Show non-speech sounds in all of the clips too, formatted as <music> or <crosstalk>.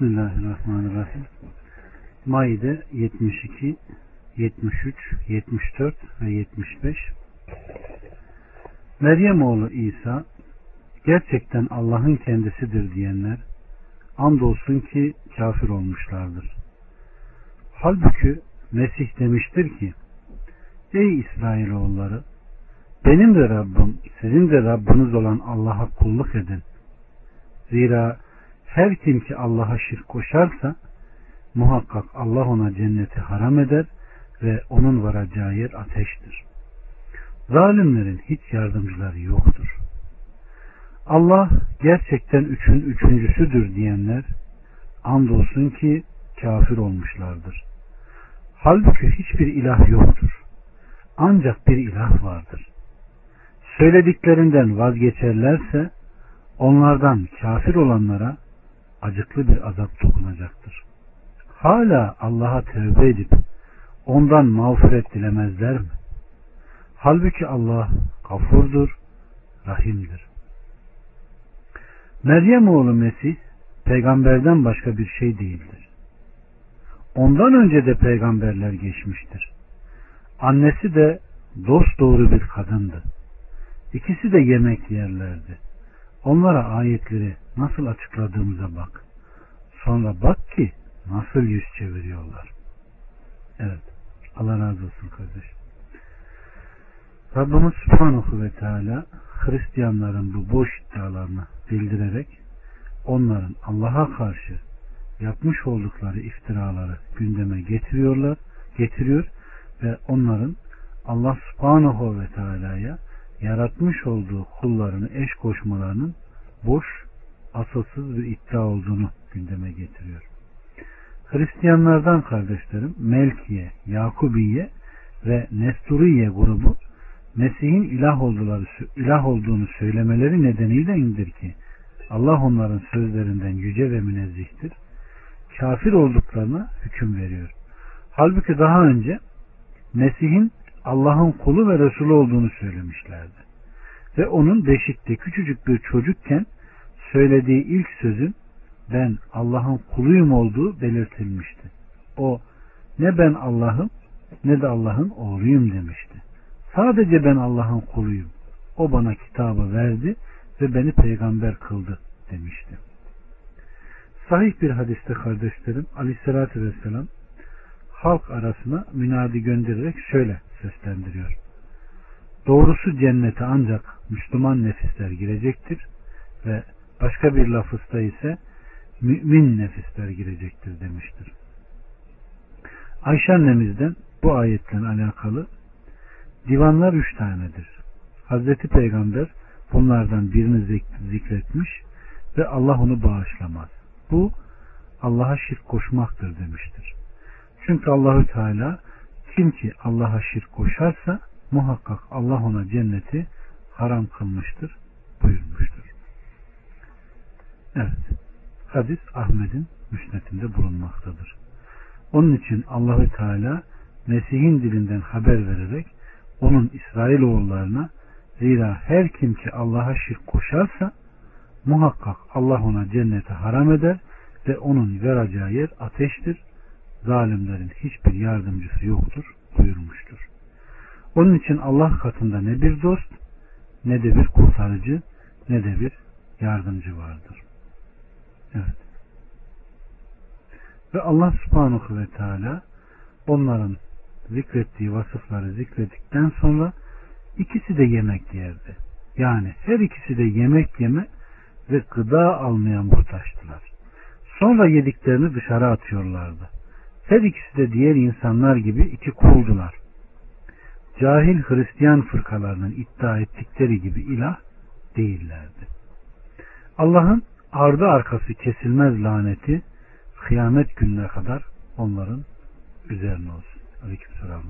Bismillahirrahmanirrahim. Maide 72, 73, 74 ve 75 Meryem oğlu İsa gerçekten Allah'ın kendisidir diyenler andolsun ki kafir olmuşlardır. Halbuki Mesih demiştir ki Ey İsrailoğulları benim de Rabbim sizin de Rabbiniz olan Allah'a kulluk edin. Zira her kim ki Allah'a şirk koşarsa muhakkak Allah ona cenneti haram eder ve onun varacağı yer ateştir. Zalimlerin hiç yardımcıları yoktur. Allah gerçekten üçün üçüncüsüdür diyenler andolsun ki kafir olmuşlardır. Halbuki hiçbir ilah yoktur. Ancak bir ilah vardır. Söylediklerinden vazgeçerlerse onlardan kafir olanlara acıklı bir azap dokunacaktır. Hala Allah'a tövbe edip ondan mağfiret dilemezler mi? Halbuki Allah gafurdur, rahimdir. Meryem oğlu Mesih peygamberden başka bir şey değildir. Ondan önce de peygamberler geçmiştir. Annesi de dost doğru bir kadındı. İkisi de yemek yerlerdi. Onlara ayetleri nasıl açıkladığımıza bak. Sonra bak ki nasıl yüz çeviriyorlar. Evet. Allah razı olsun kardeşim. Rabbimiz Subhanahu ve Teala Hristiyanların bu boş iddialarını bildirerek onların Allah'a karşı yapmış oldukları iftiraları gündeme getiriyorlar, getiriyor ve onların Allah Subhanahu ve Teala'ya yaratmış olduğu kullarını eş koşmalarının boş, asılsız bir iddia olduğunu gündeme getiriyor. Hristiyanlardan kardeşlerim Melkiye, Yakubiye ve Nesturiye grubu Mesih'in ilah, olduları, ilah olduğunu söylemeleri nedeniyle indir ki Allah onların sözlerinden yüce ve münezzihtir. Kafir olduklarına hüküm veriyor. Halbuki daha önce Mesih'in Allah'ın kulu ve Resulü olduğunu söylemişlerdi. Ve onun beşikte küçücük bir çocukken söylediği ilk sözün ben Allah'ın kuluyum olduğu belirtilmişti. O ne ben Allah'ım ne de Allah'ın oğluyum demişti. Sadece ben Allah'ın kuluyum. O bana kitabı verdi ve beni peygamber kıldı demişti. Sahih bir hadiste kardeşlerim aleyhissalatü vesselam halk arasına münadi göndererek şöyle seslendiriyor. Doğrusu cennete ancak Müslüman nefisler girecektir ve başka bir lafızda ise mümin nefisler girecektir demiştir. Ayşe annemizden bu ayetle alakalı divanlar üç tanedir. Hazreti Peygamber bunlardan birini zikretmiş ve Allah onu bağışlamaz. Bu Allah'a şirk koşmaktır demiştir. Çünkü Allahü Teala kim ki Allah'a şirk koşarsa muhakkak Allah ona cenneti haram kılmıştır buyurmuştur. Evet. Hadis Ahmet'in müsnetinde bulunmaktadır. Onun için Allahü Teala Mesih'in dilinden haber vererek onun İsrailoğullarına zira her kim ki Allah'a şirk koşarsa muhakkak Allah ona cenneti haram eder ve onun veracağı yer ateştir. Zalimlerin hiçbir yardımcısı yoktur buyurmuştur. Onun için Allah katında ne bir dost ne de bir kurtarıcı ne de bir yardımcı vardır. Evet. Ve Allah subhanahu ve teala onların zikrettiği vasıfları zikrettikten sonra ikisi de yemek yerdi. Yani her ikisi de yemek yeme ve gıda almaya muhtaçtılar. Sonra yediklerini dışarı atıyorlardı. Her ikisi de diğer insanlar gibi iki kuldular. Cahil Hristiyan fırkalarının iddia ettikleri gibi ilah değillerdi. Allah'ın ardı arkası kesilmez laneti kıyamet gününe kadar onların üzerine olsun. Aleykümselam.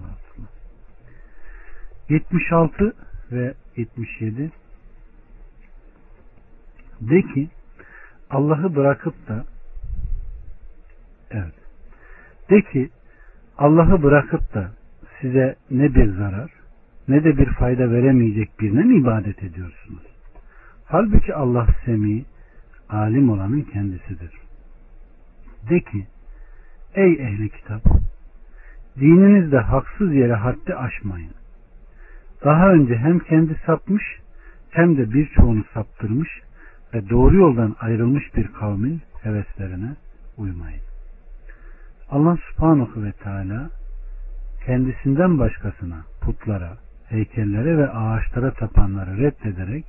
76 ve 77 de ki Allah'ı bırakıp da evet de ki Allah'ı bırakıp da size ne bir zarar ne de bir fayda veremeyecek birine mi ibadet ediyorsunuz? Halbuki Allah semi, alim olanın kendisidir. De ki ey ehli kitap dininizde haksız yere haddi aşmayın. Daha önce hem kendi sapmış hem de birçoğunu saptırmış ve doğru yoldan ayrılmış bir kavmin heveslerine. Allah subhanahu ve teala kendisinden başkasına, putlara, heykellere ve ağaçlara tapanları reddederek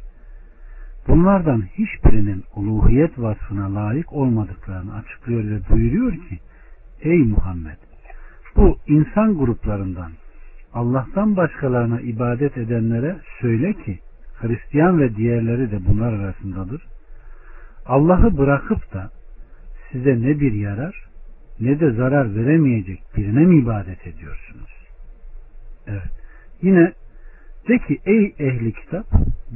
bunlardan hiçbirinin uluhiyet vasfına layık olmadıklarını açıklıyor ve buyuruyor ki Ey Muhammed bu insan gruplarından Allah'tan başkalarına ibadet edenlere söyle ki Hristiyan ve diğerleri de bunlar arasındadır. Allah'ı bırakıp da size ne bir yarar ne de zarar veremeyecek birine mi ibadet ediyorsunuz? Evet. Yine de ki ey ehli kitap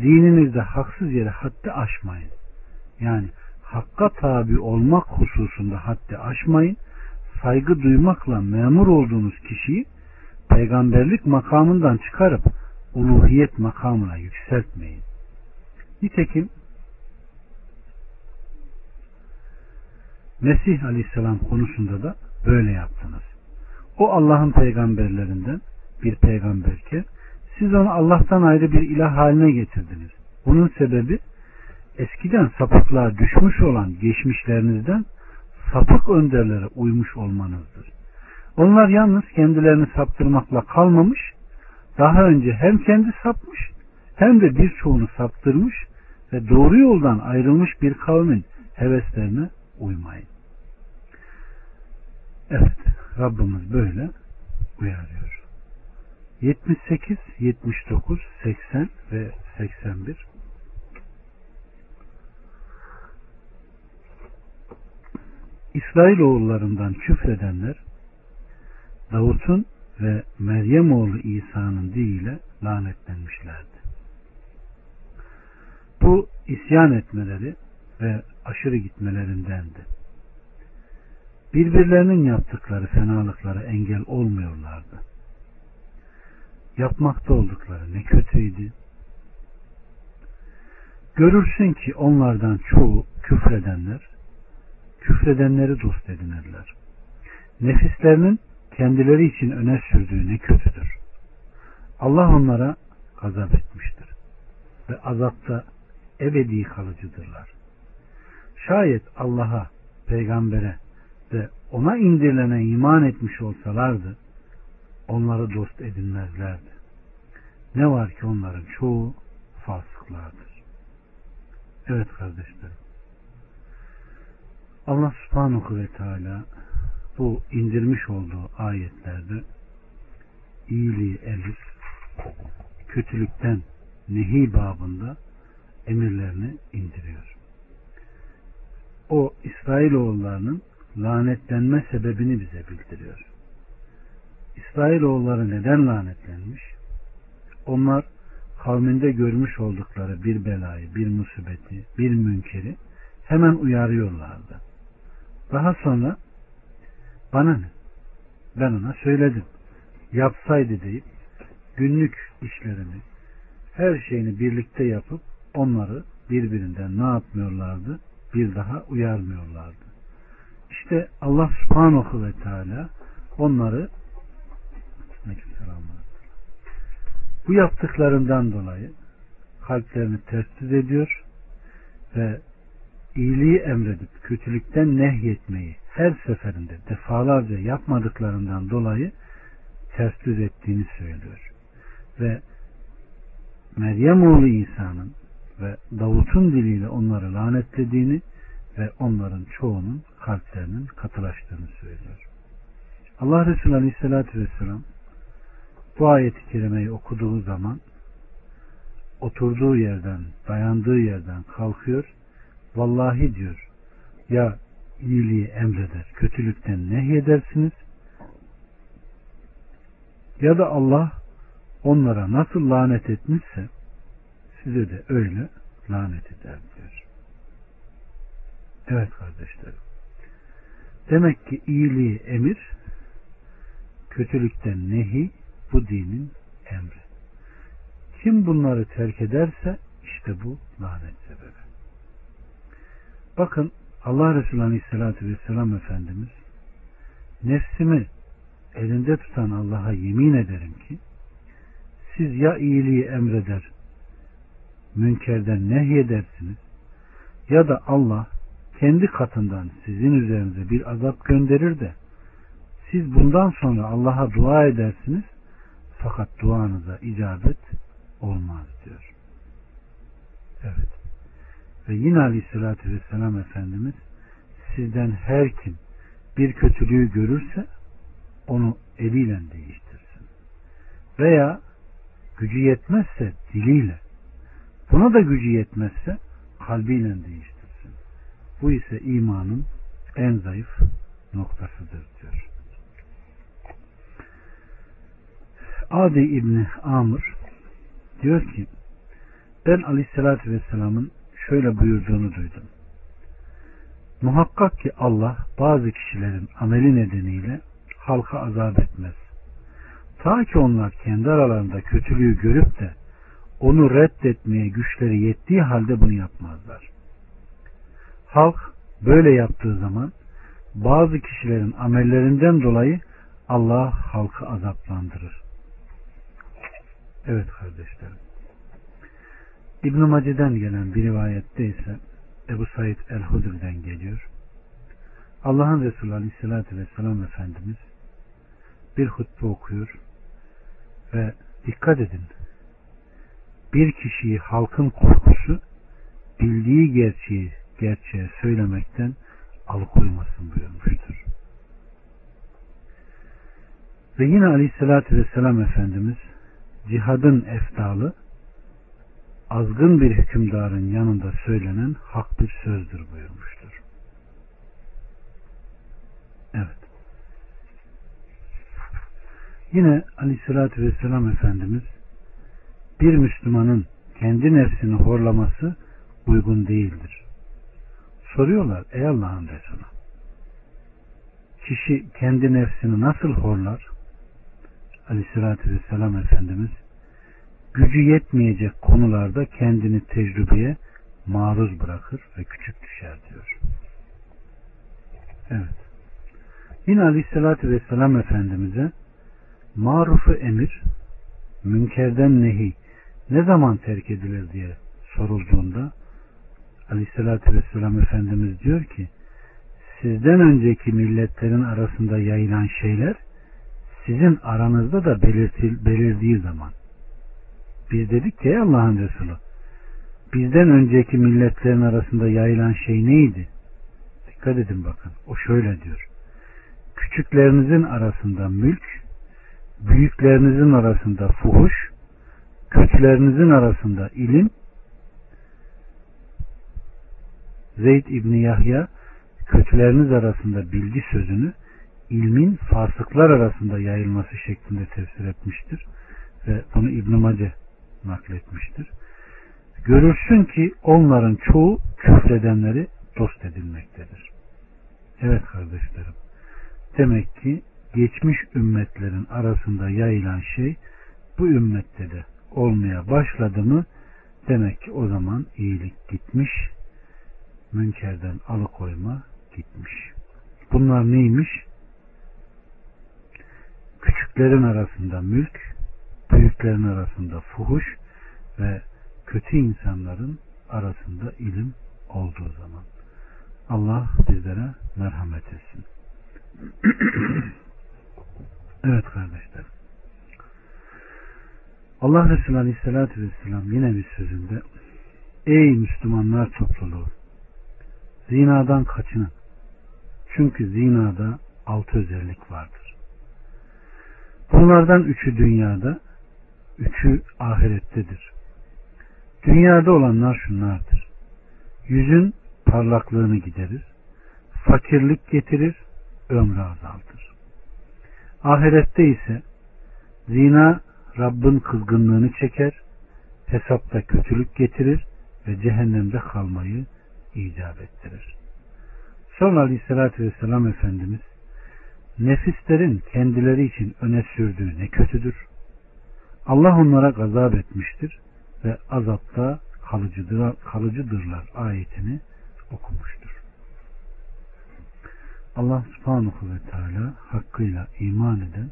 dininizde haksız yere haddi aşmayın. Yani hakka tabi olmak hususunda haddi aşmayın. Saygı duymakla memur olduğunuz kişiyi peygamberlik makamından çıkarıp uluhiyet makamına yükseltmeyin. Nitekim Mesih Aleyhisselam konusunda da böyle yaptınız. O Allah'ın peygamberlerinden bir peygamberken siz onu Allah'tan ayrı bir ilah haline getirdiniz. Bunun sebebi eskiden sapıklığa düşmüş olan geçmişlerinizden sapık önderlere uymuş olmanızdır. Onlar yalnız kendilerini saptırmakla kalmamış, daha önce hem kendi sapmış hem de birçoğunu saptırmış ve doğru yoldan ayrılmış bir kavmin heveslerine uymayın. Evet, Rabbimiz böyle uyarıyor. 78, 79, 80 ve 81 İsrailoğullarından küfredenler Davut'un ve Meryem oğlu İsa'nın diliyle lanetlenmişlerdi. Bu isyan etmeleri ve aşırı gitmelerindendi. Birbirlerinin yaptıkları fenalıklara engel olmuyorlardı. Yapmakta oldukları ne kötüydü. Görürsün ki onlardan çoğu küfredenler, küfredenleri dost edinirler. Nefislerinin kendileri için öne sürdüğü ne kötüdür. Allah onlara gazap etmiştir ve azapta ebedi kalıcıdırlar. Şayet Allah'a, peygambere ve ona indirilene iman etmiş olsalardı onları dost edinmezlerdi. Ne var ki onların çoğu fasıklardır. Evet kardeşlerim. Allah subhanahu ve teala bu indirmiş olduğu ayetlerde iyiliği emir, kötülükten nehi babında emirlerini indiriyor. O İsrailoğullarının lanetlenme sebebini bize bildiriyor. İsrailoğulları neden lanetlenmiş? Onlar kavminde görmüş oldukları bir belayı, bir musibeti, bir münkeri hemen uyarıyorlardı. Daha sonra bana ne? Ben ona söyledim. Yapsaydı deyip günlük işlerini, her şeyini birlikte yapıp onları birbirinden ne yapmıyorlardı? Bir daha uyarmıyorlardı. İşte Allah subhanahu ve teala onları bu yaptıklarından dolayı kalplerini ters ediyor ve iyiliği emredip kötülükten nehyetmeyi her seferinde defalarca yapmadıklarından dolayı ters ettiğini söylüyor. Ve Meryem oğlu İsa'nın ve Davut'un diliyle onları lanetlediğini ve onların çoğunun kalplerinin katılaştığını söylüyor. Allah Resulü Aleyhisselatü Vesselam bu ayeti kerimeyi okuduğu zaman oturduğu yerden, dayandığı yerden kalkıyor. Vallahi diyor ya iyiliği emreder, kötülükten nehyedersiniz ya da Allah onlara nasıl lanet etmişse size de öyle lanet eder diyor. Evet kardeşlerim. Demek ki iyiliği emir, kötülükten nehi bu dinin emri. Kim bunları terk ederse işte bu lanet sebebi. Bakın Allah Resulü Aleyhisselatü Vesselam Efendimiz nefsimi elinde tutan Allah'a yemin ederim ki siz ya iyiliği emreder münkerden nehyedersiniz ya da Allah kendi katından sizin üzerinize bir azap gönderir de siz bundan sonra Allah'a dua edersiniz fakat duanıza icabet olmaz diyor. Evet. Ve yine aleyhissalatü vesselam Efendimiz sizden her kim bir kötülüğü görürse onu eliyle değiştirsin. Veya gücü yetmezse diliyle buna da gücü yetmezse kalbiyle değiştirsin. Bu ise imanın en zayıf noktasıdır diyor. Adi İbni Amr diyor ki ben Aleyhisselatü Vesselam'ın şöyle buyurduğunu duydum. Muhakkak ki Allah bazı kişilerin ameli nedeniyle halka azap etmez. Ta ki onlar kendi aralarında kötülüğü görüp de onu reddetmeye güçleri yettiği halde bunu yapmazlar. Halk böyle yaptığı zaman bazı kişilerin amellerinden dolayı Allah halkı azaplandırır. Evet kardeşlerim. İbn-i Mace'den gelen bir rivayette ise Ebu Said el-Hudri'den geliyor. Allah'ın Resulü Aleyhisselatü Vesselam Efendimiz bir hutbe okuyor ve dikkat edin bir kişiyi halkın korkusu bildiği gerçeği gerçeğe söylemekten alıkoymasın buyurmuştur. Ve yine Aleyhisselatü Vesselam Efendimiz cihadın eftalı azgın bir hükümdarın yanında söylenen hak bir sözdür buyurmuştur. Evet. Yine Aleyhisselatü Vesselam Efendimiz bir Müslümanın kendi nefsini horlaması uygun değildir. Soruyorlar ey Allah'ın Resulü kişi kendi nefsini nasıl horlar? Aleyhisselatü Vesselam Efendimiz gücü yetmeyecek konularda kendini tecrübeye maruz bırakır ve küçük düşer diyor. Evet. Yine Aleyhisselatü Vesselam Efendimiz'e marufu emir, münkerden nehi ne zaman terk edilir diye sorulduğunda Aleyhisselatü Vesselam Efendimiz diyor ki sizden önceki milletlerin arasında yayılan şeyler sizin aranızda da belirtil, belirdiği zaman biz dedik ki Allah'ın Resulü bizden önceki milletlerin arasında yayılan şey neydi? Dikkat edin bakın. O şöyle diyor. Küçüklerinizin arasında mülk, büyüklerinizin arasında fuhuş, kötülerinizin arasında ilim, Zeyd İbni Yahya kötüleriniz arasında bilgi sözünü ilmin fasıklar arasında yayılması şeklinde tefsir etmiştir. Ve bunu İbn-i Mace nakletmiştir. Görürsün ki onların çoğu küfredenleri dost edilmektedir. Evet kardeşlerim. Demek ki geçmiş ümmetlerin arasında yayılan şey bu ümmette de olmaya başladı mı demek ki o zaman iyilik gitmiş, münkerden alıkoyma gitmiş. Bunlar neymiş? Küçüklerin arasında mülk, büyüklerin arasında fuhuş ve kötü insanların arasında ilim olduğu zaman. Allah bizlere merhamet etsin. <clears throat> evet kardeşler. Allah Resulü Aleyhisselatü Vesselam yine bir sözünde Ey Müslümanlar topluluğu zinadan kaçının. Çünkü zinada altı özellik vardır. Bunlardan üçü dünyada, üçü ahirettedir. Dünyada olanlar şunlardır. Yüzün parlaklığını giderir, fakirlik getirir, ömrü azaltır. Ahirette ise zina Rabbin kızgınlığını çeker, hesapta kötülük getirir ve cehennemde kalmayı icap ettirir. Sonra Aleyhisselatü Vesselam Efendimiz nefislerin kendileri için öne sürdüğü ne kötüdür. Allah onlara gazap etmiştir ve azapta kalıcıdır, kalıcıdırlar ayetini okumuştur. Allah subhanahu ve teala hakkıyla iman eden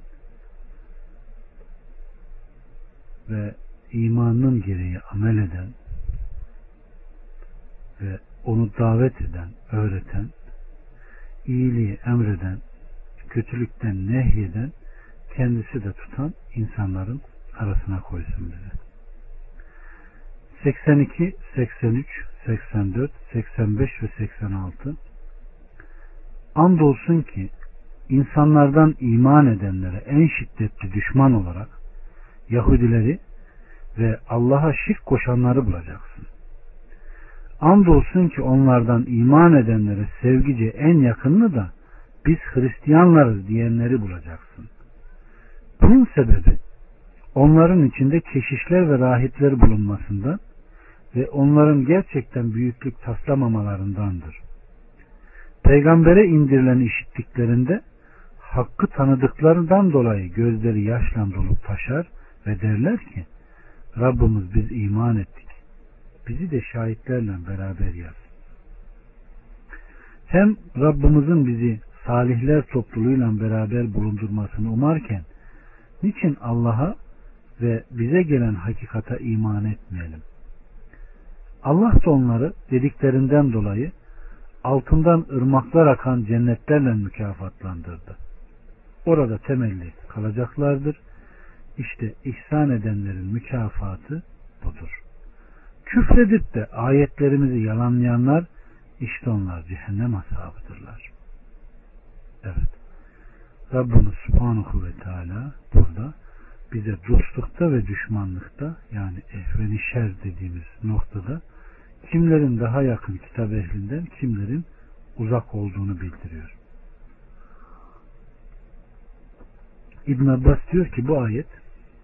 ve imanın gereği amel eden ve onu davet eden, öğreten, iyiliği emreden, kötülükten nehyeden, kendisi de tutan insanların arasına koysun bizi. 82, 83, 84, 85 ve 86 Andolsun ki insanlardan iman edenlere en şiddetli düşman olarak Yahudileri ve Allah'a şirk koşanları bulacaksın. Andolsun ki onlardan iman edenlere sevgice en yakınını da biz Hristiyanlarız diyenleri bulacaksın. Bunun sebebi onların içinde keşişler ve rahipler bulunmasından ve onların gerçekten büyüklük taslamamalarındandır. Peygambere indirilen işittiklerinde hakkı tanıdıklarından dolayı gözleri yaşla dolup taşar ve derler ki Rabbimiz biz iman ettik. Bizi de şahitlerle beraber yaz. Hem Rabbimizin bizi salihler topluluğuyla beraber bulundurmasını umarken niçin Allah'a ve bize gelen hakikata iman etmeyelim? Allah da onları dediklerinden dolayı altından ırmaklar akan cennetlerle mükafatlandırdı. Orada temelli kalacaklardır. İşte ihsan edenlerin mükafatı budur. Küfredip de ayetlerimizi yalanlayanlar işte onlar cehennem ashabıdırlar. Evet. Rabbimiz Subhanahu ve Teala burada bize dostlukta ve düşmanlıkta yani ehveni şer dediğimiz noktada kimlerin daha yakın kitap ehlinden kimlerin uzak olduğunu bildiriyor. İbn Abbas diyor ki bu ayet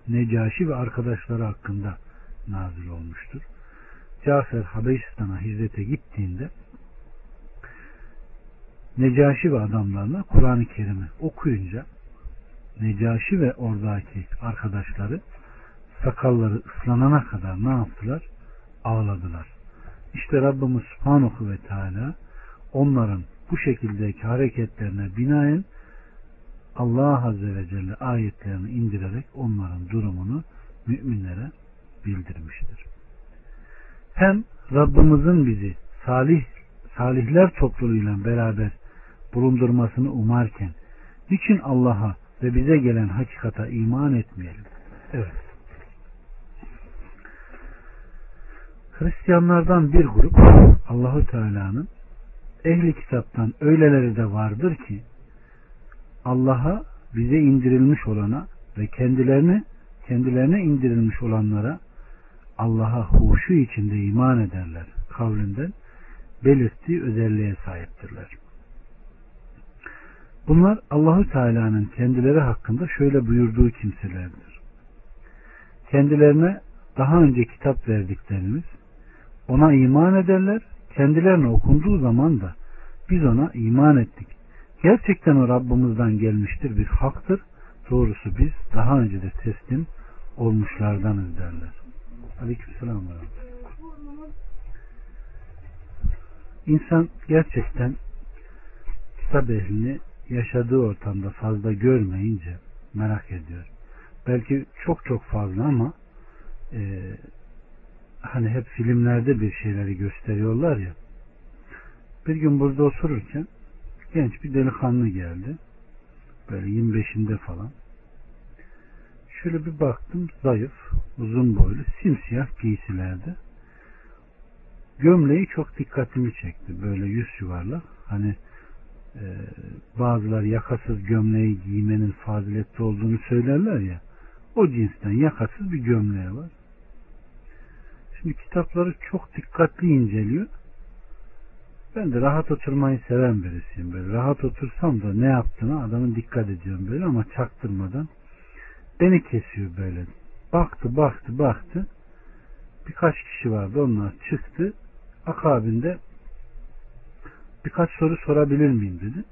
Necaşi ve arkadaşları hakkında nazil olmuştur. Cafer Habeşistan'a hizmete gittiğinde Necaşi ve adamlarına Kur'an-ı Kerim'i okuyunca Necaşi ve oradaki arkadaşları sakalları ıslanana kadar ne yaptılar? Ağladılar. İşte Rabbimiz Subhanahu ve Teala onların bu şekildeki hareketlerine binaen Allah Azze ve Celle ayetlerini indirerek onların durumunu müminlere bildirmiştir. Hem Rabbimizin bizi salih salihler topluluğuyla beraber bulundurmasını umarken niçin Allah'a ve bize gelen hakikata iman etmeyelim? Evet. Hristiyanlardan bir grup Allahu Teala'nın ehli kitaptan öyleleri de vardır ki Allah'a bize indirilmiş olana ve kendilerine kendilerine indirilmiş olanlara Allah'a huşu içinde iman ederler kavlinden belirttiği özelliğe sahiptirler. Bunlar Allahu Teala'nın kendileri hakkında şöyle buyurduğu kimselerdir. Kendilerine daha önce kitap verdiklerimiz ona iman ederler. Kendilerine okunduğu zaman da biz ona iman ettik. Gerçekten o Rabbimizden gelmiştir bir haktır. Doğrusu biz daha önce de teslim olmuşlardanız derler. Aleykümselam. İnsan gerçekten kitap ehlini yaşadığı ortamda fazla görmeyince merak ediyor. Belki çok çok fazla ama e, hani hep filmlerde bir şeyleri gösteriyorlar ya. Bir gün burada otururken genç bir delikanlı geldi. Böyle 25'inde falan. Şöyle bir baktım zayıf, uzun boylu, simsiyah giysilerde. Gömleği çok dikkatimi çekti. Böyle yüz yuvarlak. Hani e, bazılar yakasız gömleği giymenin faziletli olduğunu söylerler ya. O cinsten yakasız bir gömleği var. Şimdi kitapları çok dikkatli inceliyor. Ben de rahat oturmayı seven birisiyim. Böyle rahat otursam da ne yaptığına adamın dikkat ediyorum böyle ama çaktırmadan. Beni kesiyor böyle. Baktı baktı baktı. Birkaç kişi vardı onlar çıktı. Akabinde birkaç soru sorabilir miyim dedi.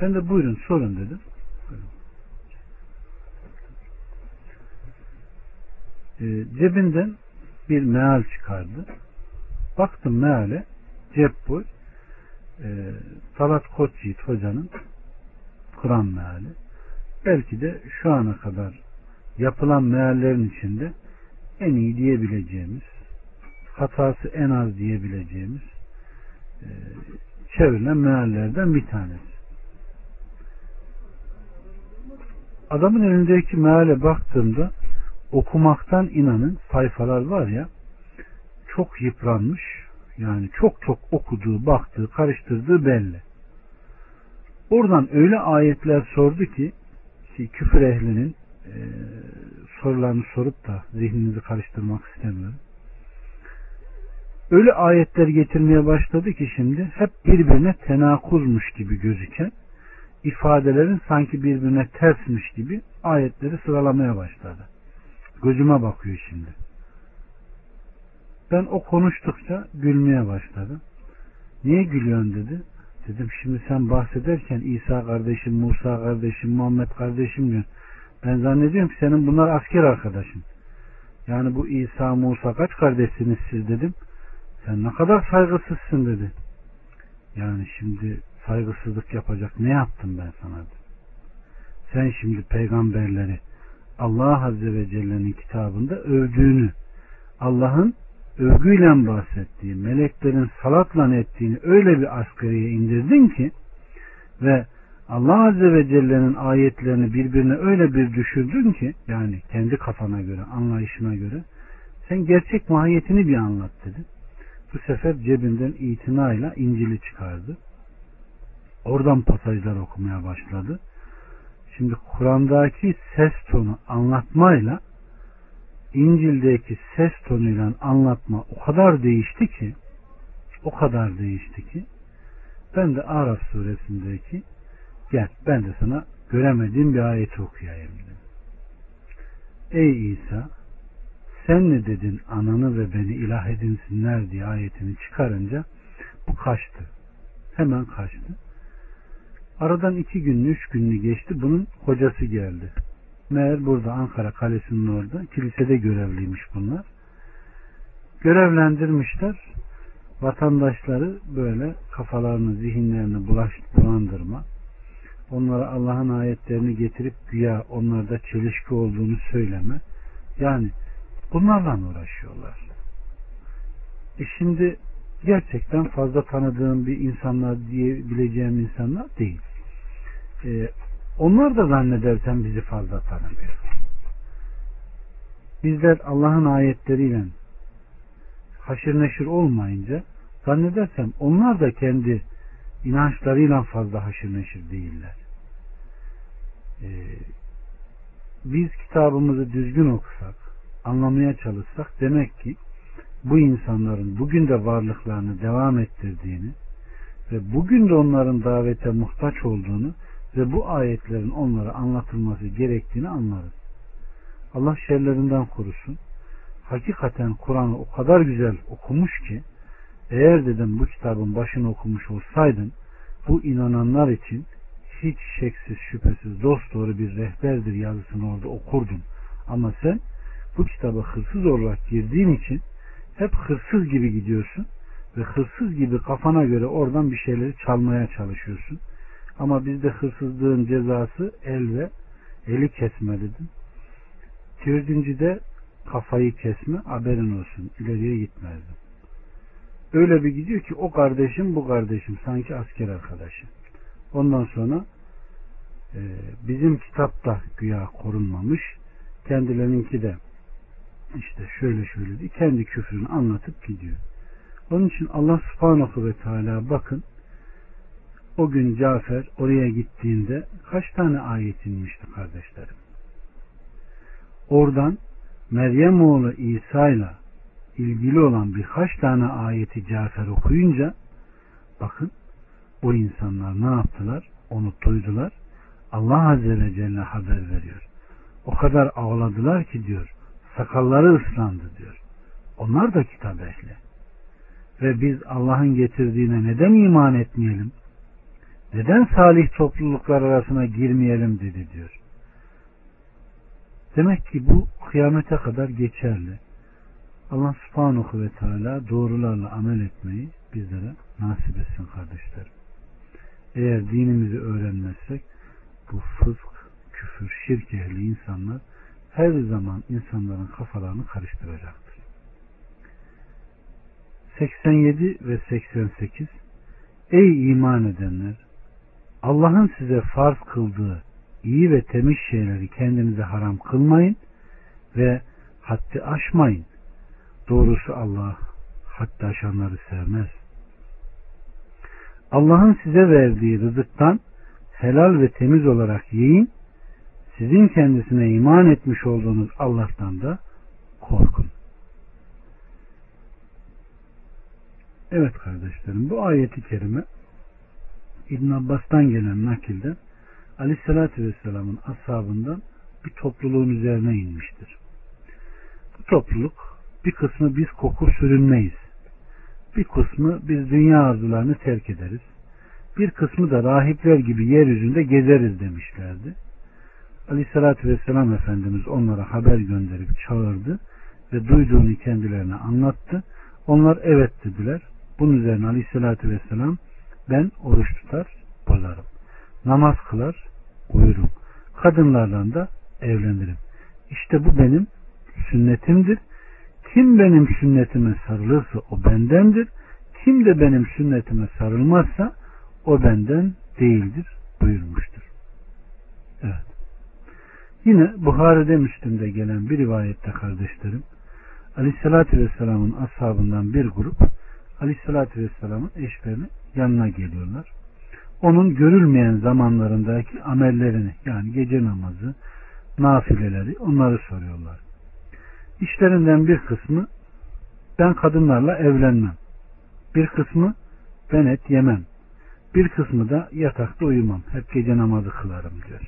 Ben de buyurun sorun dedim. Ee, cebinden bir meal çıkardı. Baktım meale cep boy. e, Talat Koçyiğit hocanın Kur'an meali. Belki de şu ana kadar yapılan meallerin içinde en iyi diyebileceğimiz, hatası en az diyebileceğimiz e, çevrilen meallerden bir tanesi. Adamın elindeki meale baktığımda okumaktan inanın sayfalar var ya çok yıpranmış yani çok çok okuduğu, baktığı, karıştırdığı belli. Oradan öyle ayetler sordu ki küfür ehlinin e, sorularını sorup da zihninizi karıştırmak istemiyorum. Öyle ayetler getirmeye başladı ki şimdi hep birbirine tenakuzmuş gibi gözüken ifadelerin sanki birbirine tersmiş gibi ayetleri sıralamaya başladı. Gözüme bakıyor şimdi. Ben o konuştukça gülmeye başladım. Niye gülüyorsun dedi. Dedim şimdi sen bahsederken İsa kardeşim, Musa kardeşim, Muhammed kardeşim diyorsun. Ben zannediyorum ki senin bunlar asker arkadaşın. Yani bu İsa, Musa kaç kardeşsiniz siz dedim. Sen ne kadar saygısızsın dedi. Yani şimdi saygısızlık yapacak ne yaptım ben sana dedi. Sen şimdi peygamberleri Allah Azze ve Celle'nin kitabında övdüğünü, Allah'ın övgüyle bahsettiği, meleklerin salatla ettiğini öyle bir asgariye indirdin ki ve Allah Azze ve Celle'nin ayetlerini birbirine öyle bir düşürdün ki yani kendi kafana göre, anlayışına göre sen gerçek mahiyetini bir anlat dedi. Bu sefer cebinden itinayla İncil'i çıkardı. Oradan pasajlar okumaya başladı. Şimdi Kur'an'daki ses tonu anlatmayla İncil'deki ses tonuyla anlatma o kadar değişti ki o kadar değişti ki ben de Araf suresindeki gel ben de sana göremediğim bir ayeti okuyayım dedim. Ey İsa sen ne dedin ananı ve beni ilah edinsinler diye ayetini çıkarınca bu kaçtı. Hemen kaçtı. Aradan iki günlü, üç günlü geçti. Bunun hocası geldi. Meğer burada Ankara Kalesi'nin orada kilisede görevliymiş bunlar. Görevlendirmişler. Vatandaşları böyle kafalarını, zihinlerini bulaş, bulandırma. Onlara Allah'ın ayetlerini getirip güya onlarda çelişki olduğunu söyleme. Yani bunlarla uğraşıyorlar. E şimdi gerçekten fazla tanıdığım bir insanlar diyebileceğim insanlar değil. Ee, onlar da zannedersen bizi fazla tanımıyor. Bizler Allah'ın ayetleriyle haşır neşir olmayınca zannedersem onlar da kendi inançlarıyla fazla haşır neşir değiller. Ee, biz kitabımızı düzgün okusak, anlamaya çalışsak demek ki bu insanların bugün de varlıklarını devam ettirdiğini ve bugün de onların davete muhtaç olduğunu ve bu ayetlerin onlara anlatılması gerektiğini anlarız. Allah şerlerinden korusun. Hakikaten Kur'an'ı o kadar güzel okumuş ki eğer dedim bu kitabın başını okumuş olsaydın bu inananlar için hiç şeksiz şüphesiz dost doğru bir rehberdir yazısını orada okurdun. Ama sen bu kitaba hırsız olarak girdiğin için hep hırsız gibi gidiyorsun ve hırsız gibi kafana göre oradan bir şeyleri çalmaya çalışıyorsun. Ama bizde hırsızlığın cezası el ve eli kesme dedim. Dördüncüde kafayı kesme haberin olsun. İleriye gitmezdim. Öyle bir gidiyor ki o kardeşim bu kardeşim sanki asker arkadaşı. Ondan sonra e, bizim kitapta güya korunmamış. Kendilerininki de işte şöyle şöyle diye kendi küfrünü anlatıp gidiyor. Onun için Allah subhanahu ve teala bakın o gün Cafer oraya gittiğinde kaç tane ayet inmişti kardeşlerim? Oradan Meryem oğlu İsa ile ilgili olan birkaç tane ayeti Cafer okuyunca bakın o insanlar ne yaptılar? Onu duydular. Allah Azze ve Celle haber veriyor. O kadar ağladılar ki diyor sakalları ıslandı diyor. Onlar da kitap ehli. Ve biz Allah'ın getirdiğine neden iman etmeyelim? Neden salih topluluklar arasına girmeyelim dedi diyor. Demek ki bu kıyamete kadar geçerli. Allah subhanahu ve teala doğrularla amel etmeyi bizlere nasip etsin kardeşlerim. Eğer dinimizi öğrenmezsek bu fısk, küfür, şirk ehli insanlar her zaman insanların kafalarını karıştıracaktır. 87 ve 88 Ey iman edenler! Allah'ın size farz kıldığı iyi ve temiz şeyleri kendinize haram kılmayın ve haddi aşmayın. Doğrusu Allah haddi aşanları sevmez. Allah'ın size verdiği rızıktan helal ve temiz olarak yiyin. Sizin kendisine iman etmiş olduğunuz Allah'tan da korkun. Evet kardeşlerim bu ayeti kerime İbn Abbas'tan gelen nakilde Aleyhisselatü Vesselam'ın ashabından bir topluluğun üzerine inmiştir. Bu topluluk bir kısmı biz koku sürünmeyiz. Bir kısmı biz dünya arzularını terk ederiz. Bir kısmı da rahipler gibi yeryüzünde gezeriz demişlerdi. Aleyhissalatü Vesselam Efendimiz onlara haber gönderip çağırdı ve duyduğunu kendilerine anlattı. Onlar evet dediler. Bunun üzerine Aleyhissalatü Vesselam ben oruç tutar, bozarım. Namaz kılar, uyurum. Kadınlardan da evlenirim. İşte bu benim sünnetimdir. Kim benim sünnetime sarılırsa o bendendir. Kim de benim sünnetime sarılmazsa o benden değildir buyurmuştur. Evet. Yine Buhari'de Müslim'de gelen bir rivayette kardeşlerim Aleyhisselatü Vesselam'ın ashabından bir grup Aleyhisselatü Vesselam'ın eşlerini yanına geliyorlar. Onun görülmeyen zamanlarındaki amellerini yani gece namazı, nafileleri onları soruyorlar. İşlerinden bir kısmı ben kadınlarla evlenmem. Bir kısmı ben et yemem. Bir kısmı da yatakta uyumam. Hep gece namazı kılarım diyor.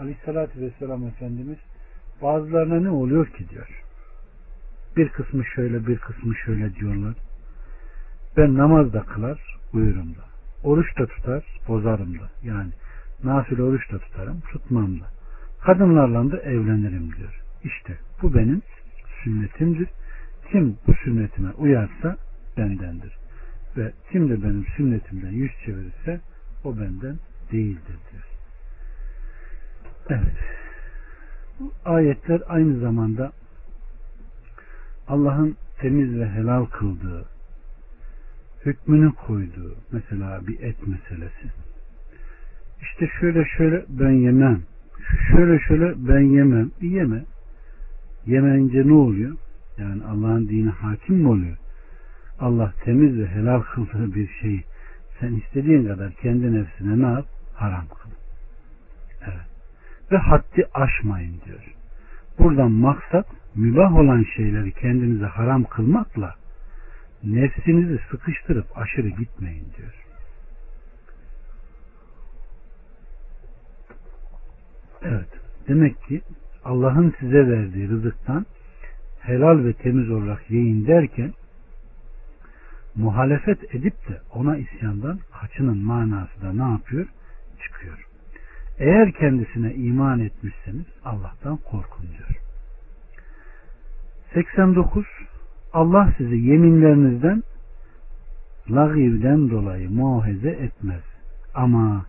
Aleyhissalatü Vesselam Efendimiz bazılarına ne oluyor ki diyor. Bir kısmı şöyle bir kısmı şöyle diyorlar. Ben namaz da kılar uyurum da. Oruç da tutar bozarım da. Yani nafile oruç da tutarım tutmam da. Kadınlarla da evlenirim diyor. İşte bu benim sünnetimdir. Kim bu sünnetime uyarsa bendendir. Ve kim de benim sünnetimden yüz çevirirse o benden değildir diyor. Evet. Bu ayetler aynı zamanda Allah'ın temiz ve helal kıldığı, hükmünü koyduğu, mesela bir et meselesi. İşte şöyle şöyle ben yemem, şöyle şöyle ben yemem, yeme. Yemeyince ne oluyor? Yani Allah'ın dini hakim mi oluyor? Allah temiz ve helal kıldığı bir şeyi sen istediğin kadar kendi nefsine ne yap? Haram kıl. Evet. Ve haddi aşmayın diyor. Buradan maksat mübah olan şeyleri kendinize haram kılmakla nefsinizi sıkıştırıp aşırı gitmeyin diyor. Evet. Demek ki Allah'ın size verdiği rızıktan helal ve temiz olarak yiyin derken muhalefet edip de ona isyandan kaçının manası da ne yapıyor? Çıkıyor. Eğer kendisine iman etmişseniz Allah'tan korkun diyor. 89 Allah sizi yeminlerinizden lagivden dolayı muahize etmez. Ama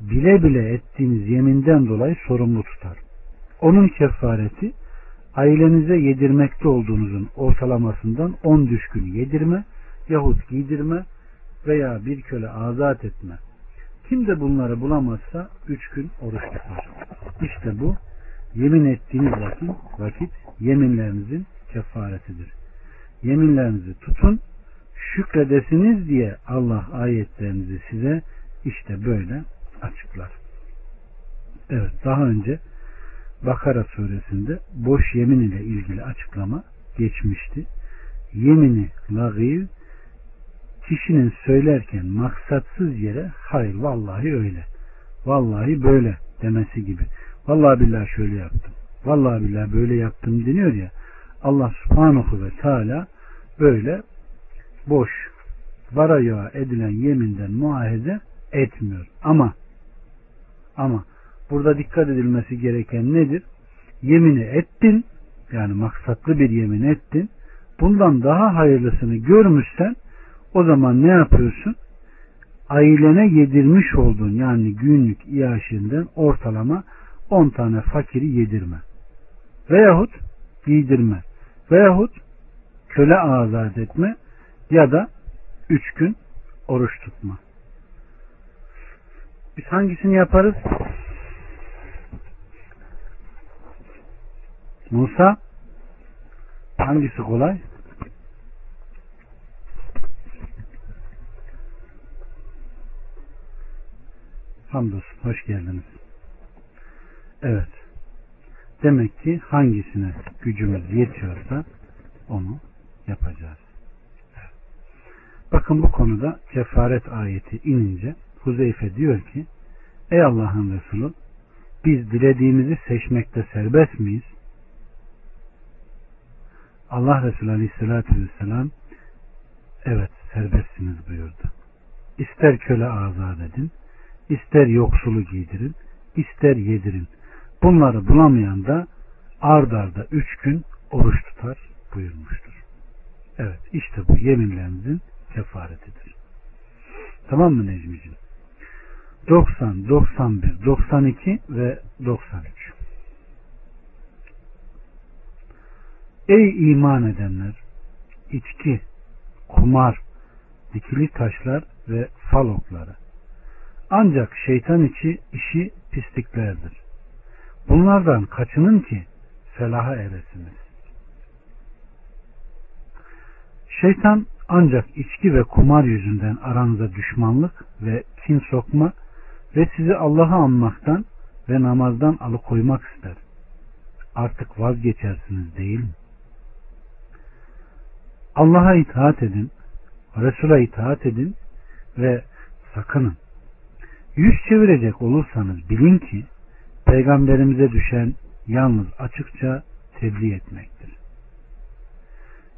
bile bile ettiğiniz yeminden dolayı sorumlu tutar. Onun kefareti ailenize yedirmekte olduğunuzun ortalamasından 10 düşkün yedirme yahut giydirme veya bir köle azat etme. Kim de bunları bulamazsa 3 gün oruç tutar. İşte bu yemin ettiğiniz vakit, vakit yeminlerinizin kefaretidir. Yeminlerinizi tutun, şükredesiniz diye Allah ayetlerinizi size işte böyle açıklar. Evet daha önce Bakara suresinde boş yemin ile ilgili açıklama geçmişti. Yemini lagiv kişinin söylerken maksatsız yere hayır vallahi öyle. Vallahi böyle demesi gibi. Vallahi billahi şöyle yaptım. Vallahi billahi böyle yaptım deniyor ya. Allah subhanahu ve teala böyle boş varaya edilen yeminden muahize etmiyor. Ama ama burada dikkat edilmesi gereken nedir? Yemini ettin yani maksatlı bir yemin ettin. Bundan daha hayırlısını görmüşsen O zaman ne yapıyorsun? Ailene yedirmiş olduğun yani günlük iaşinden ortalama 10 tane fakiri yedirme. Veyahut giydirme. Veyahut köle azat etme ya da 3 gün oruç tutma. Biz hangisini yaparız? Musa hangisi kolay? Hamdolsun. Hoş geldiniz. Evet. Demek ki hangisine gücümüz yetiyorsa onu yapacağız. Bakın bu konuda kefaret ayeti inince Huzeyfe diyor ki Ey Allah'ın Resulü biz dilediğimizi seçmekte serbest miyiz? Allah Resulü Aleyhisselatü Vesselam evet serbestsiniz buyurdu. İster köle azat edin, ister yoksulu giydirin, ister yedirin. Bunları bulamayan da ard arda üç gün oruç tutar buyurmuştur. Evet işte bu yeminlerinizin kefaretidir. Tamam mı Necmi'ciğim? 90, 91, 92 ve 93. Ey iman edenler! içki, kumar, dikili taşlar ve fal okları. Ancak şeytan içi işi pisliklerdir. Bunlardan kaçının ki felaha eresiniz. Şeytan ancak içki ve kumar yüzünden aranıza düşmanlık ve kin sokma ve sizi Allah'a anmaktan ve namazdan alıkoymak ister. Artık vazgeçersiniz değil mi? Allah'a itaat edin, Resul'a itaat edin ve sakının. Yüz çevirecek olursanız bilin ki peygamberimize düşen yalnız açıkça tebliğ etmektir.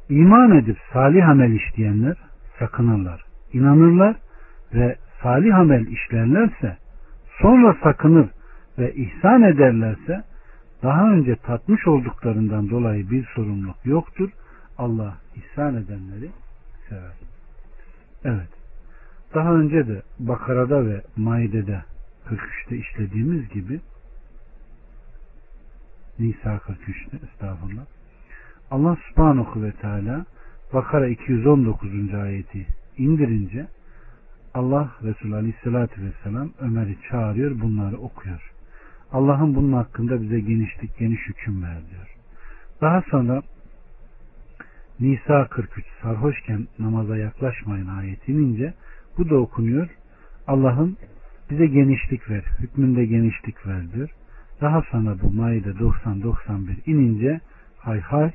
İman edip salih amel işleyenler sakınırlar, inanırlar ve salih amel işlerlerse sonra sakınır ve ihsan ederlerse daha önce tatmış olduklarından dolayı bir sorumluluk yoktur. Allah ihsan edenleri sever. Evet. Daha önce de Bakara'da ve Maide'de 43'te işlediğimiz gibi Nisa 43'te estağfurullah. Allah subhanahu ve teala Bakara 219. ayeti indirince Allah Resulü Aleyhisselatü Vesselam Ömer'i çağırıyor bunları okuyor. Allah'ın bunun hakkında bize genişlik geniş hüküm ver diyor. Daha sonra Nisa 43 sarhoşken namaza yaklaşmayın ayeti inince bu da okunuyor. Allah'ın bize genişlik ver, hükmünde genişlik ver diyor. Daha sonra bu Maide 90-91 inince hay hay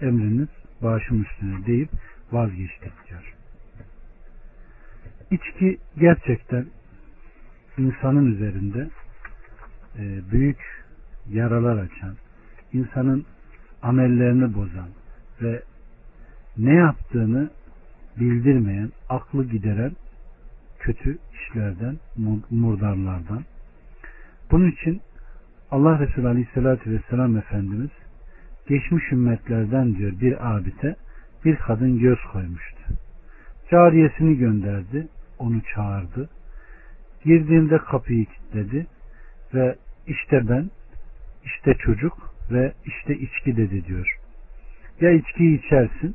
emriniz başım üstüne deyip vazgeçtik diyor. İçki gerçekten insanın üzerinde e, büyük yaralar açan, insanın amellerini bozan ve ne yaptığını bildirmeyen, aklı gideren kötü işlerden, murdarlardan. Bunun için Allah Resulü Aleyhisselatü Vesselam Efendimiz geçmiş ümmetlerden diyor bir abite bir kadın göz koymuştu. Cariyesini gönderdi, onu çağırdı. Girdiğinde kapıyı kilitledi ve işte ben, işte çocuk ve işte içki dedi diyor. Ya içkiyi içersin,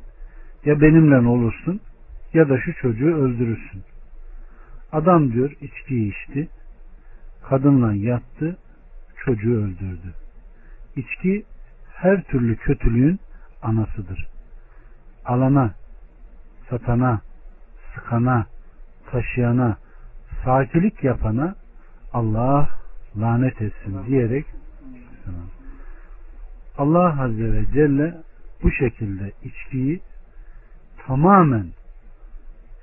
ya benimle olursun, ya da şu çocuğu öldürürsün. Adam diyor içkiyi içti, kadınla yattı, çocuğu öldürdü. İçki her türlü kötülüğün anasıdır. Alana, satana, sıkana, taşıyana, sakilik yapana Allah lanet etsin diyerek Allah Azze ve Celle bu şekilde içkiyi tamamen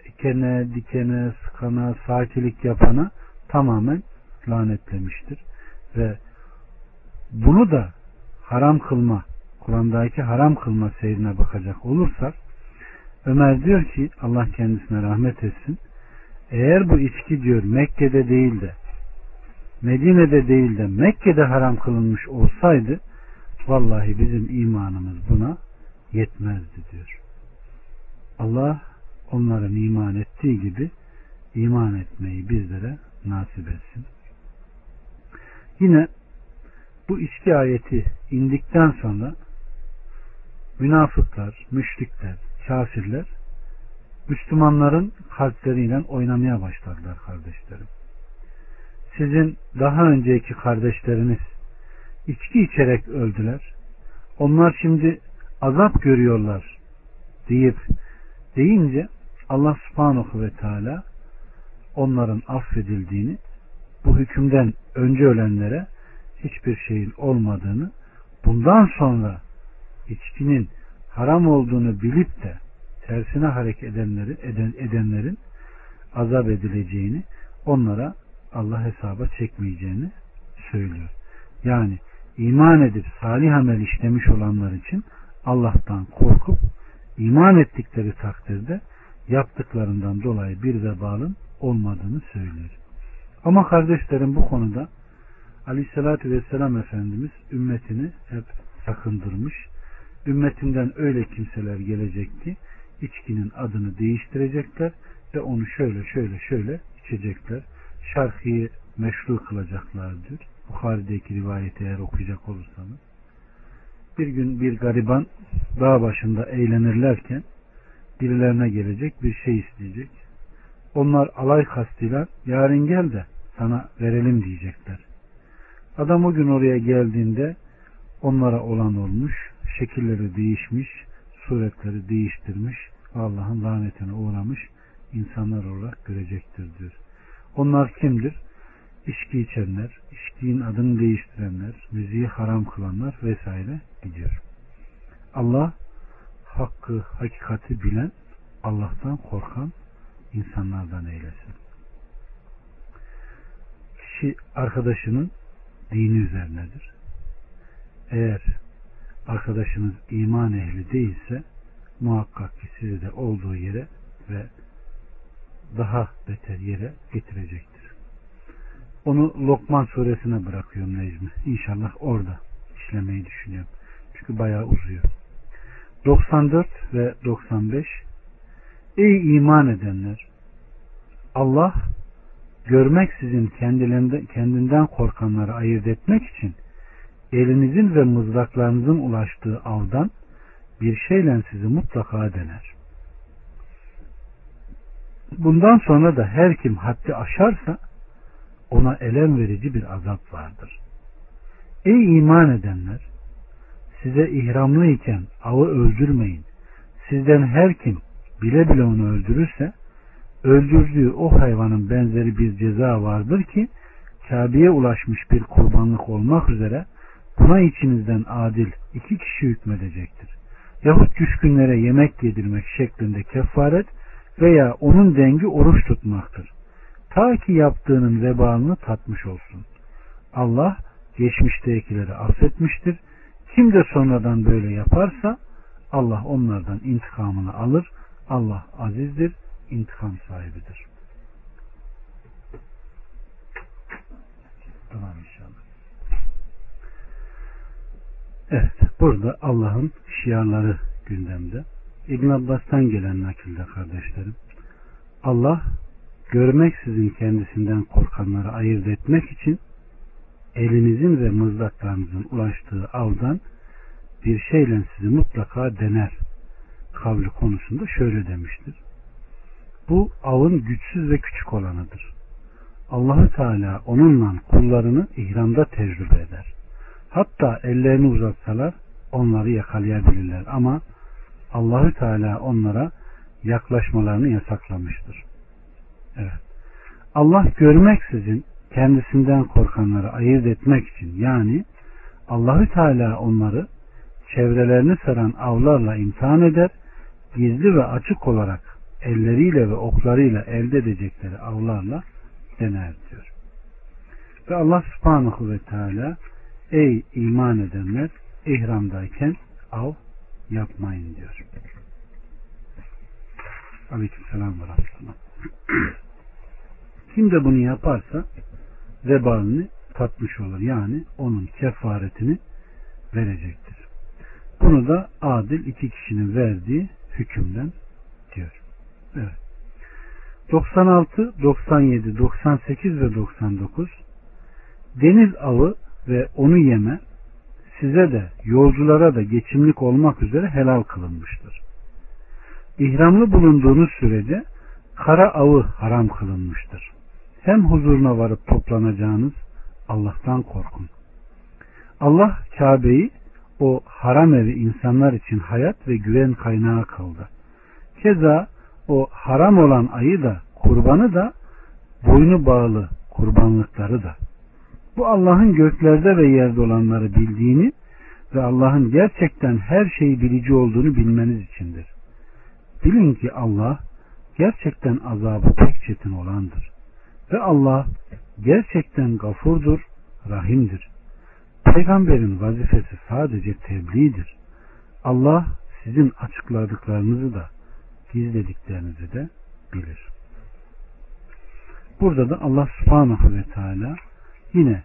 ekene, dikene, sıkana, sakilik yapana tamamen lanetlemiştir. Ve bunu da haram kılma, Kur'an'daki haram kılma seyrine bakacak olursak Ömer diyor ki Allah kendisine rahmet etsin eğer bu içki diyor Mekke'de değil de Medine'de değil de Mekke'de haram kılınmış olsaydı vallahi bizim imanımız buna yetmezdi diyor. Allah onların iman ettiği gibi iman etmeyi bizlere nasip etsin. Yine bu içki ayeti indikten sonra münafıklar, müşrikler, kafirler Müslümanların kalpleriyle oynamaya başladılar kardeşlerim. Sizin daha önceki kardeşleriniz içki içerek öldüler. Onlar şimdi azap görüyorlar deyip deyince Allah subhanahu ve teala onların affedildiğini bu hükümden önce ölenlere hiçbir şeyin olmadığını bundan sonra içkinin haram olduğunu bilip de tersine hareket edenleri, eden, edenlerin azap edileceğini onlara Allah hesaba çekmeyeceğini söylüyor. Yani iman edip salih amel işlemiş olanlar için Allah'tan korkup iman ettikleri takdirde yaptıklarından dolayı bir vebalın olmadığını söylüyor. Ama kardeşlerim bu konuda Aleyhisselatü Vesselam Efendimiz ümmetini hep sakındırmış. Ümmetinden öyle kimseler gelecek ki içkinin adını değiştirecekler ve onu şöyle şöyle şöyle içecekler. Şarkıyı meşru kılacaklar diyor. Bukhari'deki rivayeti eğer okuyacak olursanız. Bir gün bir gariban dağ başında eğlenirlerken birilerine gelecek bir şey isteyecek. Onlar alay kastıyla yarın gel de sana verelim diyecekler. Adam o gün oraya geldiğinde onlara olan olmuş, şekilleri değişmiş, suretleri değiştirmiş, Allah'ın lanetine uğramış insanlar olarak görecektir diyor. Onlar kimdir? İçki içenler, içkiğin adını değiştirenler, müziği haram kılanlar vesaire gidiyor. Allah hakkı, hakikati bilen, Allah'tan korkan insanlardan eylesin. Kişi arkadaşının dini üzerinedir. Eğer arkadaşınız iman ehli değilse muhakkak ki sizi de olduğu yere ve daha beter yere getirecektir. Onu Lokman suresine bırakıyorum Necmi. İnşallah orada işlemeyi düşünüyorum. Çünkü bayağı uzuyor. 94 ve 95 Ey iman edenler! Allah görmeksizin kendinden korkanları ayırt etmek için elinizin ve mızraklarınızın ulaştığı avdan bir şeyle sizi mutlaka dener. Bundan sonra da her kim haddi aşarsa ona elem verici bir azap vardır. Ey iman edenler! Size ihramlı iken avı öldürmeyin. Sizden her kim bile bile onu öldürürse öldürdüğü o hayvanın benzeri bir ceza vardır ki Kabe'ye ulaşmış bir kurbanlık olmak üzere buna içinizden adil iki kişi hükmedecektir. Yahut küskünlere yemek yedirmek şeklinde kefaret veya onun dengi oruç tutmaktır. Ta ki yaptığının vebalını tatmış olsun. Allah geçmiştekileri affetmiştir. Kim de sonradan böyle yaparsa Allah onlardan intikamını alır. Allah azizdir, intikam sahibidir. Tamam inşallah. Evet, burada Allah'ın şiarları gündemde. İbn Abbas'tan gelen nakilde kardeşlerim. Allah görmeksizin kendisinden korkanları ayırt etmek için elinizin ve mızraklarınızın ulaştığı avdan bir şeyle sizi mutlaka dener kavli konusunda şöyle demiştir. Bu avın güçsüz ve küçük olanıdır. Allahü Teala onunla kullarını ihramda tecrübe eder. Hatta ellerini uzatsalar onları yakalayabilirler ama Allahü Teala onlara yaklaşmalarını yasaklamıştır. Evet. Allah görmeksizin kendisinden korkanları ayırt etmek için yani Allahü Teala onları çevrelerini saran avlarla imtihan eder, gizli ve açık olarak elleriyle ve oklarıyla elde edecekleri avlarla dener diyor. Ve Allah subhanahu ve teala ey iman edenler ihramdayken av yapmayın diyor. Aleyküm selam ve rahmetullah. Kim de bunu yaparsa vebalini tatmış olur. Yani onun kefaretini verecektir. Bunu da adil iki kişinin verdiği hükümden. Evet. 96, 97, 98 ve 99 Deniz avı ve onu yeme size de yolculara da geçimlik olmak üzere helal kılınmıştır. İhramlı bulunduğunuz sürece kara avı haram kılınmıştır. Hem huzuruna varıp toplanacağınız Allah'tan korkun. Allah Kabe'yi o haram evi insanlar için hayat ve güven kaynağı kıldı. Keza o haram olan ayı da kurbanı da boynu bağlı kurbanlıkları da. Bu Allah'ın göklerde ve yerde olanları bildiğini ve Allah'ın gerçekten her şeyi bilici olduğunu bilmeniz içindir. Bilin ki Allah gerçekten azabı pek çetin olandır. Ve Allah gerçekten gafurdur, rahimdir. Peygamberin vazifesi sadece tebliğdir. Allah sizin açıkladıklarınızı da gizlediklerinizi de bilir. Burada da Allah subhanahu ve teala yine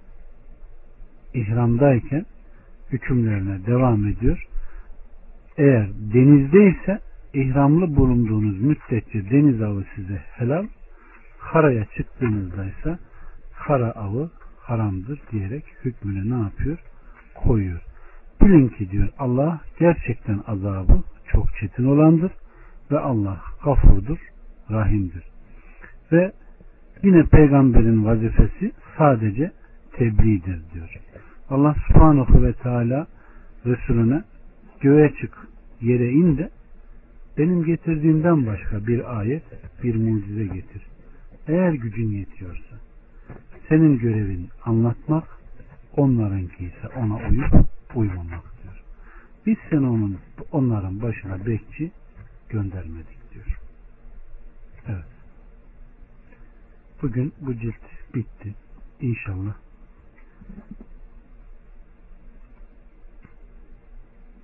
ihramdayken hükümlerine devam ediyor. Eğer denizdeyse ihramlı bulunduğunuz müddetçe deniz avı size helal, karaya çıktığınızda ise kara avı haramdır diyerek hükmünü ne yapıyor? Koyuyor. Bilin ki diyor Allah gerçekten azabı çok çetin olandır ve Allah gafurdur, rahimdir. Ve yine peygamberin vazifesi sadece tebliğdir diyor. Allah subhanahu ve teala Resulüne göğe çık, yere in de benim getirdiğimden başka bir ayet, bir mucize getir. Eğer gücün yetiyorsa. Senin görevin anlatmak, onlarınki ise ona uyup uymamak diyor. Biz seni onun, onların başına bekçi göndermedik diyor. Evet. Bugün bu cilt bitti. İnşallah